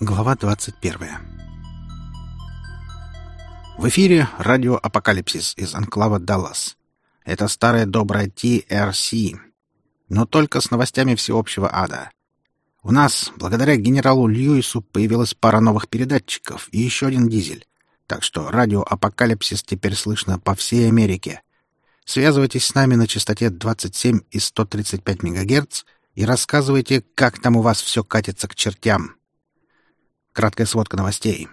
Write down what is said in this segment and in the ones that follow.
Глава 21. В эфире радио «Апокалипсис» из анклава «Даллас». Это старая добрая TRC, но только с новостями всеобщего ада. У нас, благодаря генералу Льюису, появилась пара новых передатчиков и еще один дизель. Так что радио «Апокалипсис» теперь слышно по всей Америке. Связывайтесь с нами на частоте 27 и 135 МГц и рассказывайте, как там у вас все катится к чертям. Краткая сводка новостей.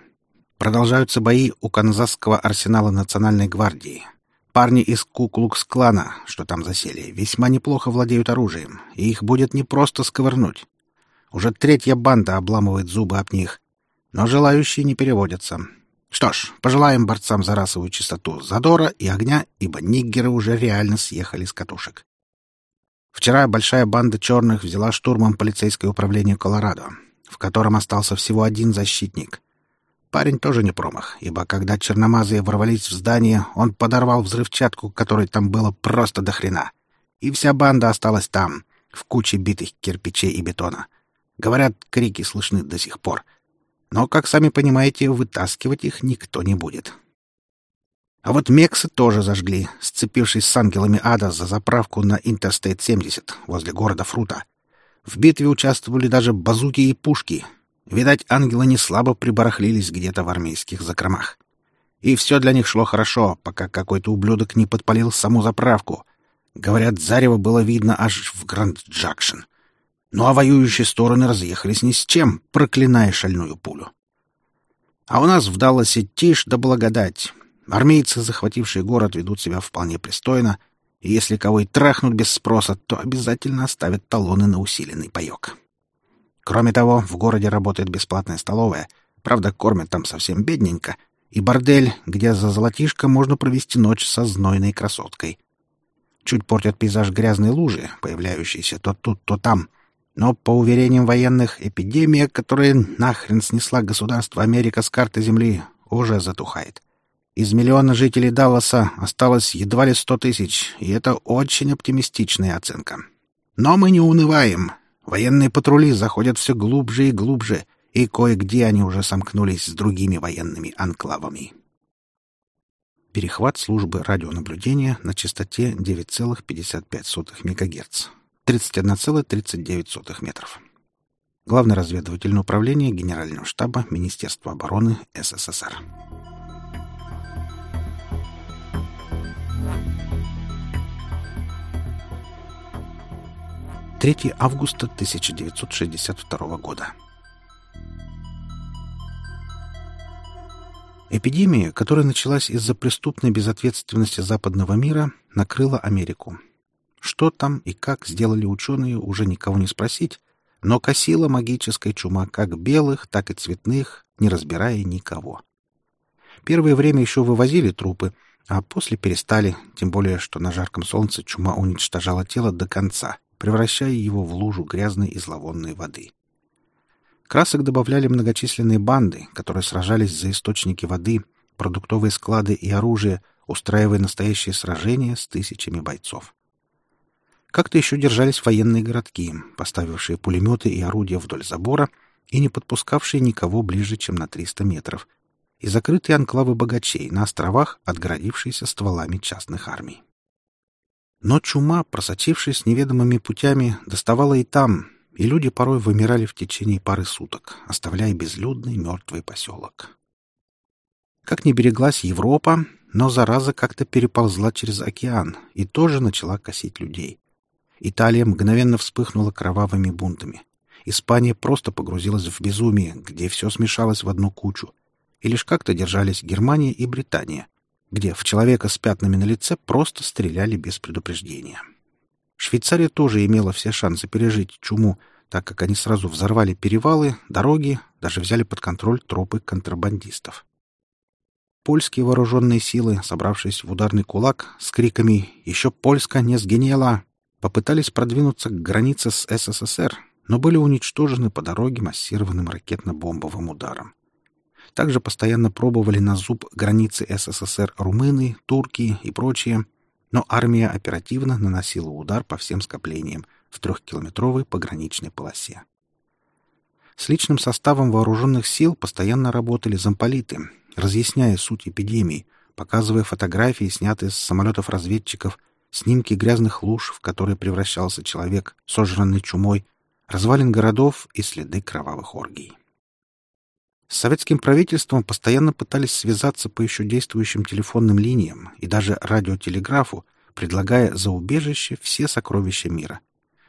Продолжаются бои у Канзасского арсенала Национальной гвардии. Парни из Ку-Клукс-клана, что там засели, весьма неплохо владеют оружием, и их будет непросто сковырнуть. Уже третья банда обламывает зубы об них, но желающие не переводятся. Что ж, пожелаем борцам за расовую чистоту задора и огня, ибо ниггеры уже реально съехали с катушек. Вчера большая банда черных взяла штурмом полицейское управление Колорадо в котором остался всего один защитник. Парень тоже не промах, ибо когда черномазые ворвались в здание, он подорвал взрывчатку, которой там было просто до хрена. И вся банда осталась там, в куче битых кирпичей и бетона. Говорят, крики слышны до сих пор. Но, как сами понимаете, вытаскивать их никто не будет. А вот Мексы тоже зажгли, сцепившись с ангелами ада за заправку на Интерстейт 70 возле города Фрута. В битве участвовали даже базуки и пушки. Видать, ангелы не слабо прибарахлились где-то в армейских закромах. И все для них шло хорошо, пока какой-то ублюдок не подпалил саму заправку. Говорят, зарево было видно аж в Ну а воюющие стороны разъехались ни с чем, проклиная шальную пулю. А у нас в Далласе тишь да благодать. Армейцы, захватившие город, ведут себя вполне пристойно — и если кого и трахнут без спроса, то обязательно оставят талоны на усиленный паёк. Кроме того, в городе работает бесплатная столовая, правда, кормят там совсем бедненько, и бордель, где за золотишко можно провести ночь со знойной красоткой. Чуть портят пейзаж грязные лужи, появляющиеся то тут, то там. Но, по уверениям военных, эпидемия, которая нахрен снесла государство Америка с карты Земли, уже затухает. Из миллиона жителей Далласа осталось едва ли сто тысяч, и это очень оптимистичная оценка. Но мы не унываем. Военные патрули заходят все глубже и глубже, и кое-где они уже сомкнулись с другими военными анклавами. Перехват службы радионаблюдения на частоте 9,55 МГц. 31,39 метров. Главное разведывательное управление Генерального штаба Министерства обороны СССР. 3 августа 1962 года. Эпидемия, которая началась из-за преступной безответственности западного мира, накрыла Америку. Что там и как сделали ученые, уже никого не спросить, но косила магическая чума как белых, так и цветных, не разбирая никого. Первое время еще вывозили трупы, а после перестали, тем более, что на жарком солнце чума уничтожала тело до конца, превращая его в лужу грязной и зловонной воды. Красок добавляли многочисленные банды, которые сражались за источники воды, продуктовые склады и оружие, устраивая настоящие сражения с тысячами бойцов. Как-то еще держались военные городки, поставившие пулеметы и орудия вдоль забора и не подпускавшие никого ближе, чем на 300 метров, и закрытые анклавы богачей на островах, отгородившиеся стволами частных армий. Но чума, просочившись неведомыми путями, доставала и там, и люди порой вымирали в течение пары суток, оставляя безлюдный мертвый поселок. Как ни береглась Европа, но зараза как-то переползла через океан и тоже начала косить людей. Италия мгновенно вспыхнула кровавыми бунтами. Испания просто погрузилась в безумие, где все смешалось в одну кучу. И лишь как-то держались Германия и Британия, где в человека с пятнами на лице просто стреляли без предупреждения. Швейцария тоже имела все шансы пережить чуму, так как они сразу взорвали перевалы, дороги, даже взяли под контроль тропы контрабандистов. Польские вооруженные силы, собравшись в ударный кулак с криками «Еще Польска не сгинела!», попытались продвинуться к границе с СССР, но были уничтожены по дороге массированным ракетно-бомбовым ударом. Также постоянно пробовали на зуб границы СССР румыны, турки и прочие, но армия оперативно наносила удар по всем скоплениям в трехкилометровой пограничной полосе. С личным составом вооруженных сил постоянно работали замполиты, разъясняя суть эпидемии, показывая фотографии, снятые с самолетов разведчиков, снимки грязных луж, в которые превращался человек, сожранный чумой, развалин городов и следы кровавых оргий. С советским правительством постоянно пытались связаться по еще действующим телефонным линиям и даже радиотелеграфу, предлагая за убежище все сокровища мира.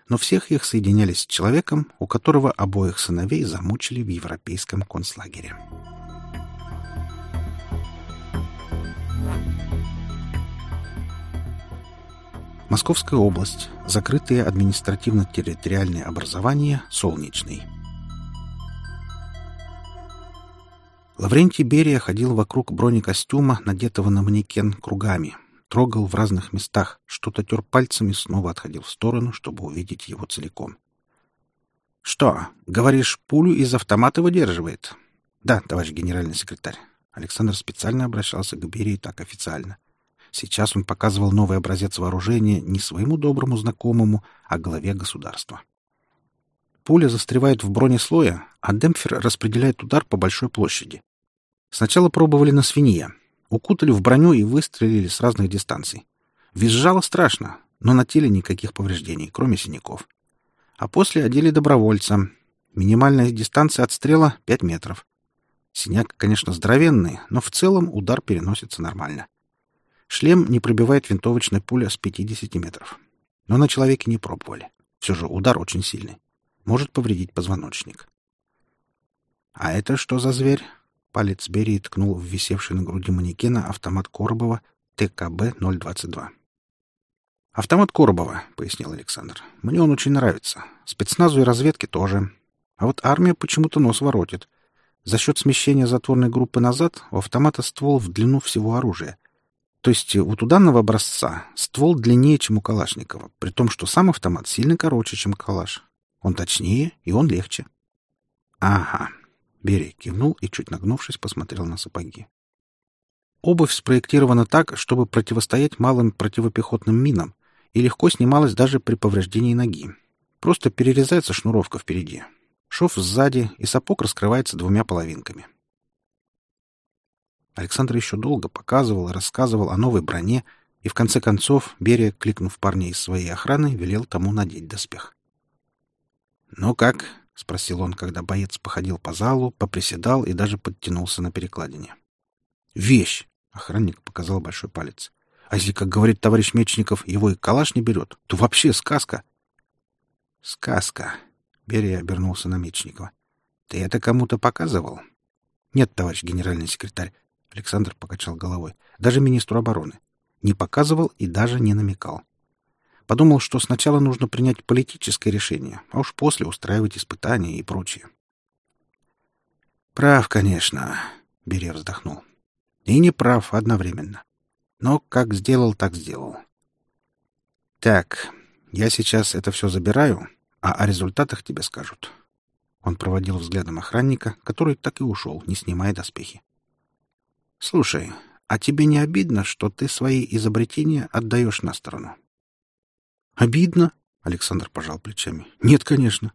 Но всех их соединялись с человеком, у которого обоих сыновей замучили в европейском концлагере. Московская область. Закрытые административно-территориальные образования «Солнечный». Лаврентий Берия ходил вокруг бронекостюма, надетого на манекен, кругами. Трогал в разных местах, что-то тер пальцами, снова отходил в сторону, чтобы увидеть его целиком. «Что, говоришь, пулю из автомата выдерживает?» «Да, товарищ генеральный секретарь». Александр специально обращался к Берии так официально. Сейчас он показывал новый образец вооружения не своему доброму знакомому, а главе государства. Пуля застревает в бронеслое, а демпфер распределяет удар по большой площади. Сначала пробовали на свинье. Укутали в броню и выстрелили с разных дистанций. Визжало страшно, но на теле никаких повреждений, кроме синяков. А после одели добровольца. Минимальная дистанция отстрела — 5 метров. Синяк, конечно, здоровенный, но в целом удар переносится нормально. Шлем не пробивает винтовочная пуля с 50 метров. Но на человеке не пробовали. Все же удар очень сильный. Может повредить позвоночник. «А это что за зверь?» Палец Берии ткнул в висевший на груди манекена автомат Коробова ТКБ-022. «Автомат Коробова», — пояснил Александр. «Мне он очень нравится. Спецназу и разведке тоже. А вот армия почему-то нос воротит. За счет смещения затворной группы назад у автомата ствол в длину всего оружия. То есть вот у данного образца ствол длиннее, чем у Калашникова, при том, что сам автомат сильно короче, чем Калаш. Он точнее, и он легче». «Ага», Берия кивнул и, чуть нагнувшись, посмотрел на сапоги. Обувь спроектирована так, чтобы противостоять малым противопехотным минам и легко снималась даже при повреждении ноги. Просто перерезается шнуровка впереди. Шов сзади, и сапог раскрывается двумя половинками. Александр еще долго показывал и рассказывал о новой броне, и в конце концов, Берия, кликнув парня из своей охраны, велел тому надеть доспех. «Ну как?» — спросил он, когда боец походил по залу, поприседал и даже подтянулся на перекладине. «Вещь!» — охранник показал большой палец. «А если, как говорит товарищ Мечников, его и калаш не берет, то вообще сказка!» «Сказка!» — Берия обернулся на Мечникова. «Ты это кому-то показывал?» «Нет, товарищ генеральный секретарь», — Александр покачал головой. «Даже министру обороны. Не показывал и даже не намекал. Подумал, что сначала нужно принять политическое решение, а уж после устраивать испытания и прочее. «Прав, конечно», — Берия вздохнул. «И не прав одновременно. Но как сделал, так сделал. Так, я сейчас это все забираю, а о результатах тебе скажут». Он проводил взглядом охранника, который так и ушел, не снимая доспехи. «Слушай, а тебе не обидно, что ты свои изобретения отдаешь на сторону?» Обидно? Александр пожал плечами. Нет, конечно.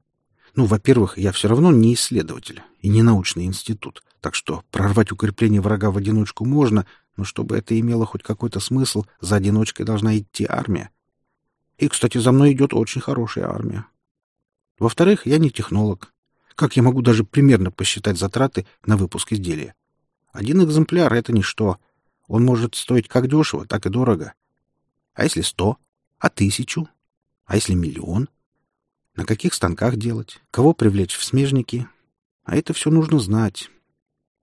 Ну, во-первых, я все равно не исследователь и не научный институт, так что прорвать укрепление врага в одиночку можно, но чтобы это имело хоть какой-то смысл, за одиночкой должна идти армия. И, кстати, за мной идет очень хорошая армия. Во-вторых, я не технолог. Как я могу даже примерно посчитать затраты на выпуск изделия? Один экземпляр — это ничто. Он может стоить как дешево, так и дорого. А если сто? А тысячу? А если миллион? На каких станках делать? Кого привлечь в смежники? А это все нужно знать.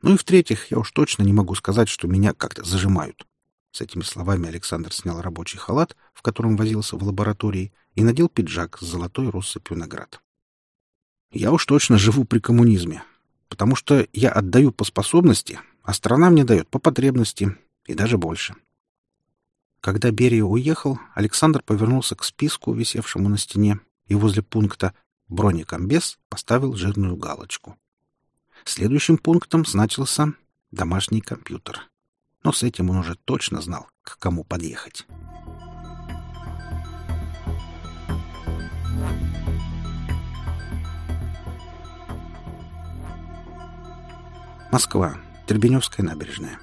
Ну и в-третьих, я уж точно не могу сказать, что меня как-то зажимают. С этими словами Александр снял рабочий халат, в котором возился в лаборатории, и надел пиджак с золотой россыпью наград. Я уж точно живу при коммунизме, потому что я отдаю по способности, а мне дает по потребности и даже больше. Когда Берия уехал, Александр повернулся к списку, висевшему на стене, и возле пункта «Бронекомбез» поставил жирную галочку. Следующим пунктом значился «Домашний компьютер». Но с этим он уже точно знал, к кому подъехать. Москва, Требеневская набережная.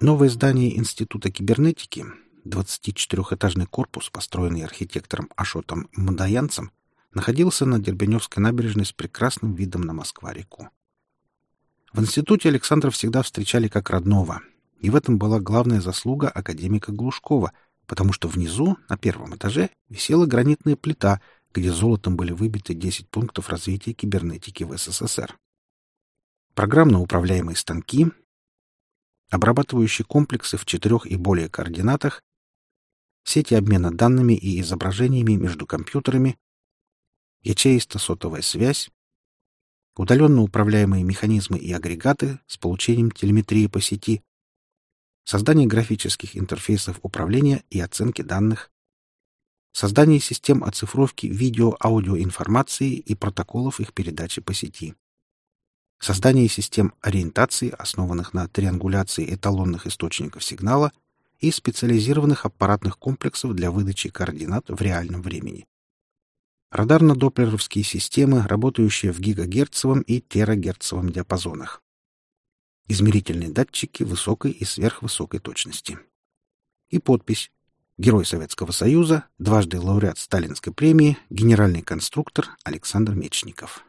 Новое здание Института кибернетики, 24-этажный корпус, построенный архитектором Ашотом Мадаянцем, находился на Дербеневской набережной с прекрасным видом на Москва-реку. В институте Александра всегда встречали как родного, и в этом была главная заслуга академика Глушкова, потому что внизу, на первом этаже, висела гранитная плита, где золотом были выбиты 10 пунктов развития кибернетики в СССР. Программно управляемые станки, обрабатывающие комплексы в четырех и более координатах, сети обмена данными и изображениями между компьютерами, ячеисто-сотовая связь, удаленно управляемые механизмы и агрегаты с получением телеметрии по сети, создание графических интерфейсов управления и оценки данных, создание систем оцифровки видео-аудиоинформации и протоколов их передачи по сети, создание систем ориентации, основанных на триангуляции эталонных источников сигнала и специализированных аппаратных комплексов для выдачи координат в реальном времени. Радарно-доплеровские системы, работающие в гигагерцовом и терагерцовом диапазонах. Измерительные датчики высокой и сверхвысокой точности. И подпись Герой Советского Союза, дважды лауреат Сталинской премии, генеральный конструктор Александр Мечников.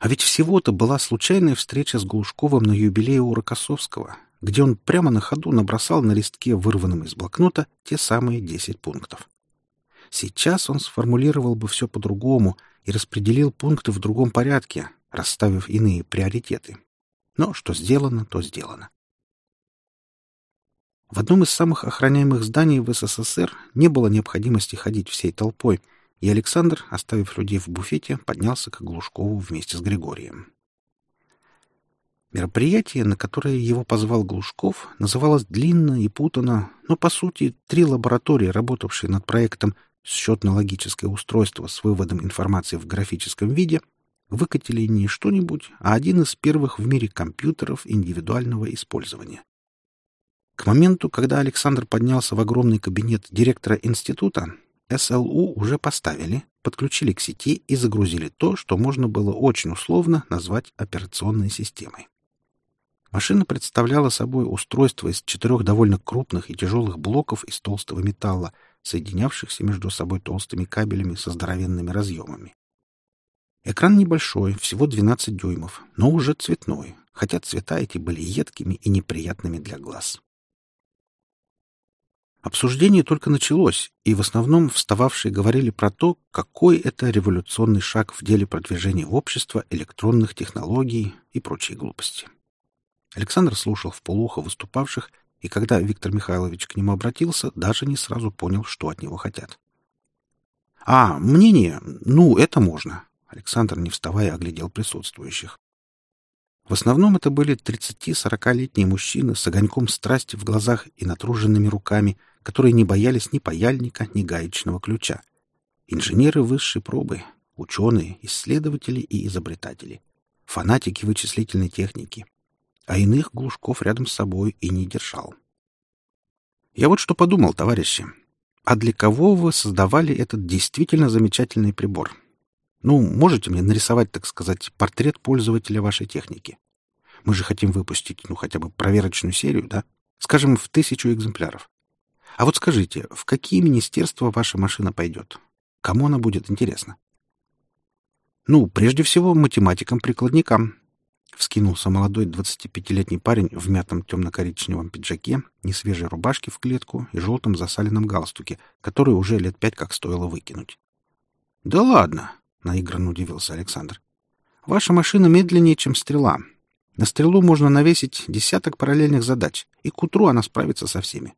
А ведь всего-то была случайная встреча с Глушковым на юбилее у Рокоссовского, где он прямо на ходу набросал на листке, вырванном из блокнота, те самые десять пунктов. Сейчас он сформулировал бы все по-другому и распределил пункты в другом порядке, расставив иные приоритеты. Но что сделано, то сделано. В одном из самых охраняемых зданий в СССР не было необходимости ходить всей толпой, и Александр, оставив людей в буфете, поднялся к Глушкову вместе с Григорием. Мероприятие, на которое его позвал Глушков, называлось длинно и путано, но, по сути, три лаборатории, работавшие над проектом «Счетно-логическое устройство с выводом информации в графическом виде», выкатили не что-нибудь, а один из первых в мире компьютеров индивидуального использования. К моменту, когда Александр поднялся в огромный кабинет директора института, СЛУ уже поставили, подключили к сети и загрузили то, что можно было очень условно назвать операционной системой. Машина представляла собой устройство из четырех довольно крупных и тяжелых блоков из толстого металла, соединявшихся между собой толстыми кабелями со здоровенными разъемами. Экран небольшой, всего 12 дюймов, но уже цветной, хотя цвета эти были едкими и неприятными для глаз. Обсуждение только началось, и в основном встававшие говорили про то, какой это революционный шаг в деле продвижения в общество электронных технологий и прочие глупости. Александр слушал в полухо выступавших, и когда Виктор Михайлович к нему обратился, даже не сразу понял, что от него хотят. «А, мнение? Ну, это можно!» Александр, не вставая, оглядел присутствующих. В основном это были 30-40-летние мужчины с огоньком страсти в глазах и натруженными руками, которые не боялись ни паяльника, ни гаечного ключа. Инженеры высшей пробы, ученые, исследователи и изобретатели, фанатики вычислительной техники. А иных глушков рядом с собой и не держал. Я вот что подумал, товарищи. А для кого вы создавали этот действительно замечательный прибор? Ну, можете мне нарисовать, так сказать, портрет пользователя вашей техники? Мы же хотим выпустить, ну, хотя бы проверочную серию, да? Скажем, в тысячу экземпляров. А вот скажите, в какие министерства ваша машина пойдет? Кому она будет интересна? Ну, прежде всего, математикам-прикладникам. Вскинулся молодой 25-летний парень в мятом темно-коричневом пиджаке, несвежей рубашке в клетку и желтом засаленном галстуке, который уже лет пять как стоило выкинуть. — Да ладно! — наигранно удивился Александр. — Ваша машина медленнее, чем стрела. На стрелу можно навесить десяток параллельных задач, и к утру она справится со всеми.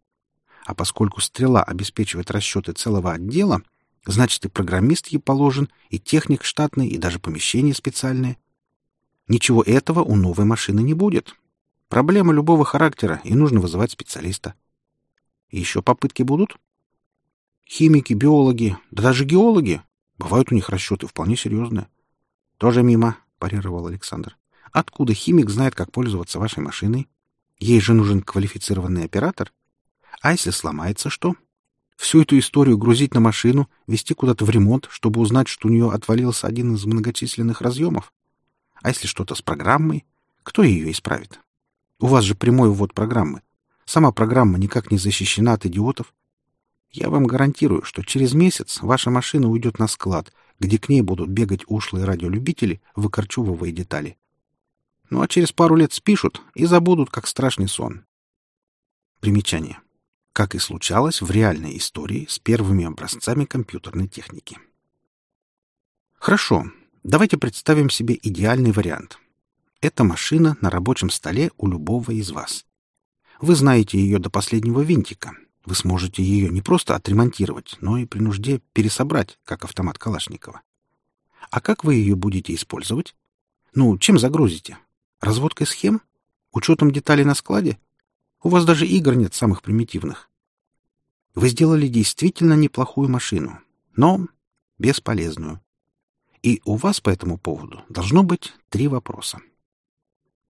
А поскольку стрела обеспечивает расчеты целого отдела, значит и программист ей положен, и техник штатный, и даже помещение специальное. Ничего этого у новой машины не будет. Проблема любого характера, и нужно вызывать специалиста. Еще попытки будут? Химики, биологи, да даже геологи. Бывают у них расчеты вполне серьезные. Тоже мимо, парировал Александр. Откуда химик знает, как пользоваться вашей машиной? Ей же нужен квалифицированный оператор. А если сломается что? Всю эту историю грузить на машину, везти куда-то в ремонт, чтобы узнать, что у нее отвалился один из многочисленных разъемов? А если что-то с программой? Кто ее исправит? У вас же прямой ввод программы. Сама программа никак не защищена от идиотов. Я вам гарантирую, что через месяц ваша машина уйдет на склад, где к ней будут бегать ушлые радиолюбители, выкорчевывая детали. Ну а через пару лет спишут и забудут, как страшный сон. Примечание как и случалось в реальной истории с первыми образцами компьютерной техники. Хорошо, давайте представим себе идеальный вариант. Это машина на рабочем столе у любого из вас. Вы знаете ее до последнего винтика. Вы сможете ее не просто отремонтировать, но и при нужде пересобрать, как автомат Калашникова. А как вы ее будете использовать? Ну, чем загрузите? Разводкой схем? Учетом деталей на складе? У вас даже игр нет самых примитивных. Вы сделали действительно неплохую машину, но бесполезную. И у вас по этому поводу должно быть три вопроса.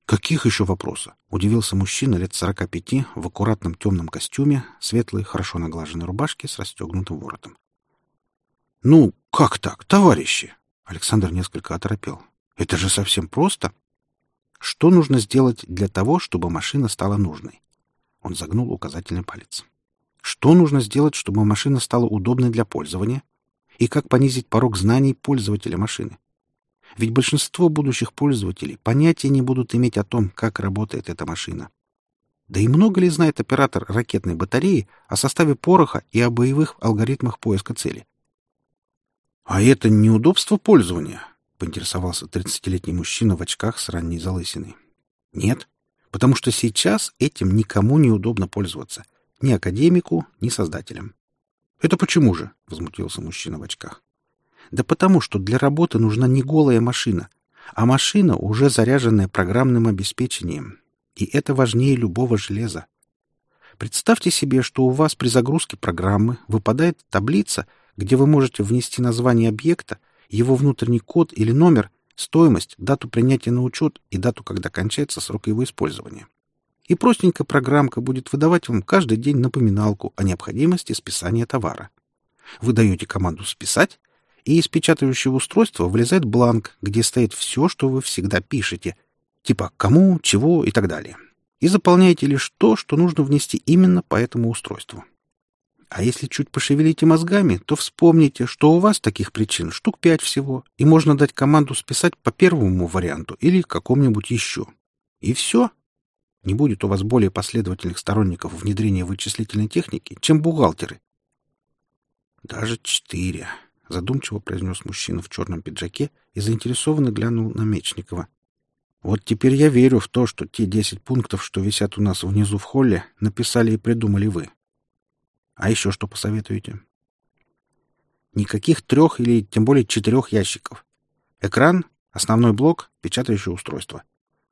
«Каких еще вопросов?» — удивился мужчина лет сорока пяти в аккуратном темном костюме, светлой, хорошо наглаженной рубашке с расстегнутым воротом. «Ну, как так, товарищи?» — Александр несколько оторопел. «Это же совсем просто. Что нужно сделать для того, чтобы машина стала нужной?» Он загнул указательный палец. Что нужно сделать, чтобы машина стала удобной для пользования? И как понизить порог знаний пользователя машины? Ведь большинство будущих пользователей понятия не будут иметь о том, как работает эта машина. Да и много ли знает оператор ракетной батареи о составе пороха и о боевых алгоритмах поиска цели? — А это неудобство пользования? — поинтересовался тридцатилетний мужчина в очках с ранней залысиной. — Нет, потому что сейчас этим никому не удобно пользоваться. Ни академику, ни создателям. — Это почему же? — возмутился мужчина в очках. — Да потому что для работы нужна не голая машина, а машина, уже заряженная программным обеспечением. И это важнее любого железа. Представьте себе, что у вас при загрузке программы выпадает таблица, где вы можете внести название объекта, его внутренний код или номер, стоимость, дату принятия на учет и дату, когда кончается срок его использования. И простенькая программка будет выдавать вам каждый день напоминалку о необходимости списания товара. Вы даете команду «списать», и из печатающего устройства вылезает бланк, где стоит все, что вы всегда пишете, типа «кому», «чего» и так далее. И заполняете лишь то, что нужно внести именно по этому устройству. А если чуть пошевелите мозгами, то вспомните, что у вас таких причин штук пять всего, и можно дать команду списать по первому варианту или какому-нибудь еще. И все. Не будет у вас более последовательных сторонников внедрения вычислительной техники, чем бухгалтеры. Даже четыре, задумчиво произнес мужчина в черном пиджаке и заинтересованно глянул на Мечникова. Вот теперь я верю в то, что те десять пунктов, что висят у нас внизу в холле, написали и придумали вы. А еще что посоветуете? Никаких трех или тем более четырех ящиков. Экран, основной блок, печатающее устройство.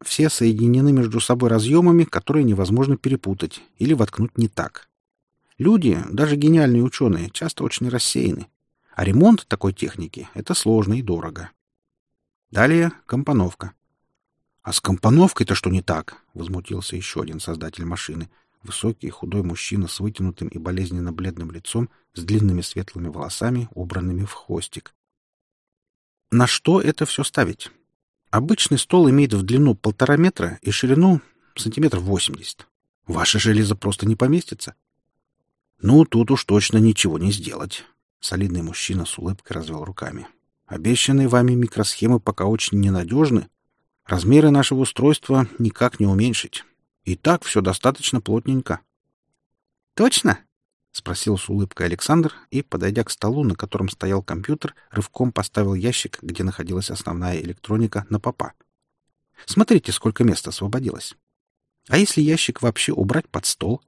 Все соединены между собой разъемами, которые невозможно перепутать или воткнуть не так. Люди, даже гениальные ученые, часто очень рассеяны. А ремонт такой техники — это сложно и дорого. Далее — компоновка. — А с компоновкой-то что не так? — возмутился еще один создатель машины — Высокий, худой мужчина с вытянутым и болезненно бледным лицом, с длинными светлыми волосами, убранными в хвостик. На что это все ставить? Обычный стол имеет в длину полтора метра и ширину сантиметров восемьдесят. Ваше железо просто не поместится. Ну, тут уж точно ничего не сделать. Солидный мужчина с улыбкой развел руками. Обещанные вами микросхемы пока очень ненадежны. Размеры нашего устройства никак не уменьшить. И так все достаточно плотненько. — Точно? — спросил с улыбкой Александр и, подойдя к столу, на котором стоял компьютер, рывком поставил ящик, где находилась основная электроника, на попа. — Смотрите, сколько места освободилось. А если ящик вообще убрать под стол?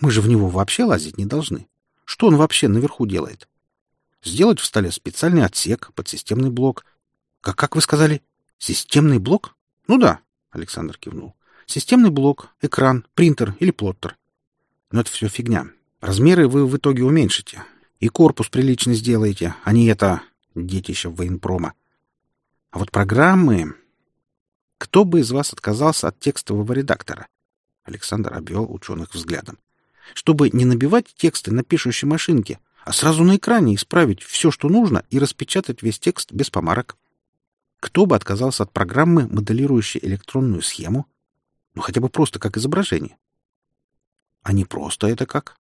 Мы же в него вообще лазить не должны. Что он вообще наверху делает? Сделать в столе специальный отсек под системный блок. Как, как вы сказали? Системный блок? Ну да, Александр кивнул. Системный блок, экран, принтер или плоттер. Но это все фигня. Размеры вы в итоге уменьшите. И корпус прилично сделаете, а не это детище военпрома. А вот программы... Кто бы из вас отказался от текстового редактора? Александр обвел ученых взглядом. чтобы не набивать тексты на пишущей машинке, а сразу на экране исправить все, что нужно, и распечатать весь текст без помарок. Кто бы отказался от программы, моделирующей электронную схему? Ну, хотя бы просто как изображение. А не просто это как?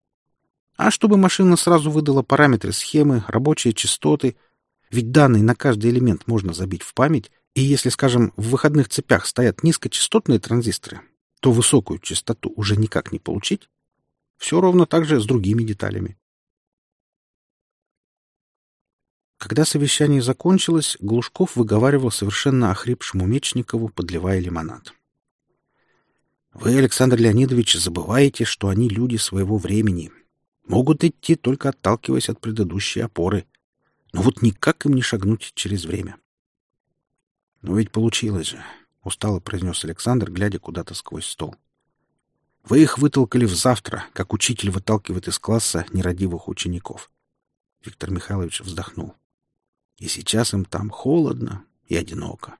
А чтобы машина сразу выдала параметры схемы, рабочие частоты. Ведь данные на каждый элемент можно забить в память, и если, скажем, в выходных цепях стоят низкочастотные транзисторы, то высокую частоту уже никак не получить. Все ровно так же с другими деталями. Когда совещание закончилось, Глушков выговаривал совершенно охрипшему Мечникову, подливая лимонад. «Вы, Александр Леонидович, забываете, что они люди своего времени. Могут идти, только отталкиваясь от предыдущей опоры. Но вот никак им не шагнуть через время». «Но ведь получилось же», — устало произнес Александр, глядя куда-то сквозь стол. «Вы их вытолкали в завтра, как учитель выталкивает из класса нерадивых учеников». Виктор Михайлович вздохнул и сейчас им там холодно и одиноко.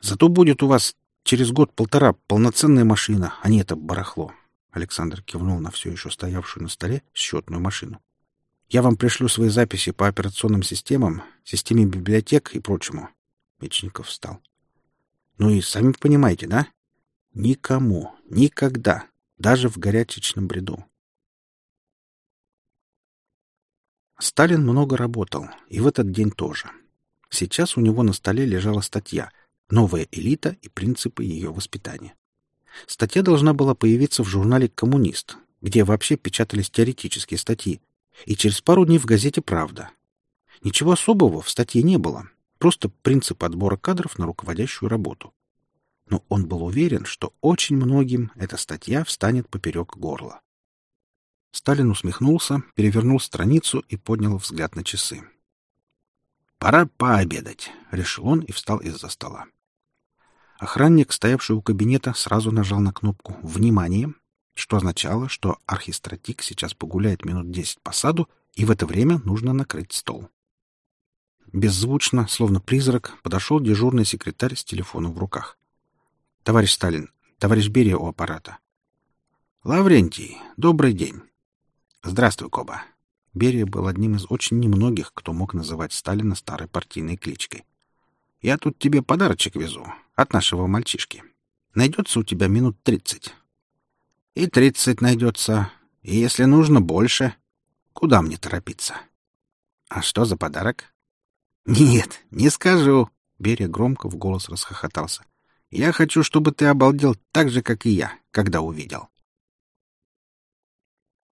Зато будет у вас через год-полтора полноценная машина, а не это барахло. Александр кивнул на все еще стоявшую на столе счетную машину. Я вам пришлю свои записи по операционным системам, системе библиотек и прочему. Мечников встал. Ну и сами понимаете, да? Никому, никогда, даже в горячечном бреду. Сталин много работал, и в этот день тоже. Сейчас у него на столе лежала статья «Новая элита и принципы ее воспитания». Статья должна была появиться в журнале «Коммунист», где вообще печатались теоретические статьи, и через пару дней в газете «Правда». Ничего особого в статье не было, просто принцип отбора кадров на руководящую работу. Но он был уверен, что очень многим эта статья встанет поперек горла. Сталин усмехнулся, перевернул страницу и поднял взгляд на часы. «Пора пообедать», — решил он и встал из-за стола. Охранник, стоявший у кабинета, сразу нажал на кнопку «Внимание», что означало, что архистратик сейчас погуляет минут десять по саду, и в это время нужно накрыть стол. Беззвучно, словно призрак, подошел дежурный секретарь с телефоном в руках. «Товарищ Сталин, товарищ Берия у аппарата». «Лаврентий, добрый день. «Здравствуй, Коба». Берия был одним из очень немногих, кто мог называть Сталина старой партийной кличкой. «Я тут тебе подарочек везу от нашего мальчишки. Найдется у тебя минут тридцать». «И тридцать найдется, и если нужно, больше. Куда мне торопиться?» «А что за подарок?» «Нет, не скажу», — Берия громко в голос расхохотался. «Я хочу, чтобы ты обалдел так же, как и я, когда увидел».